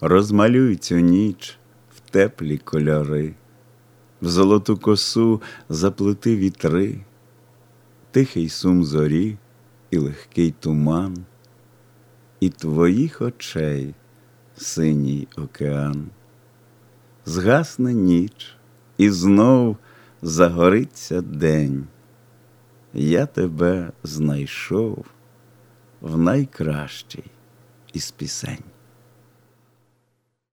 розмалюй цю ніч в теплі кольори, в золоту косу заплети вітри, тихий сум зорі і легкий туман, і твоїх очей синій океан. Згасне ніч, і знов загориться день. Я тебе знайшов в найкращий із пісень.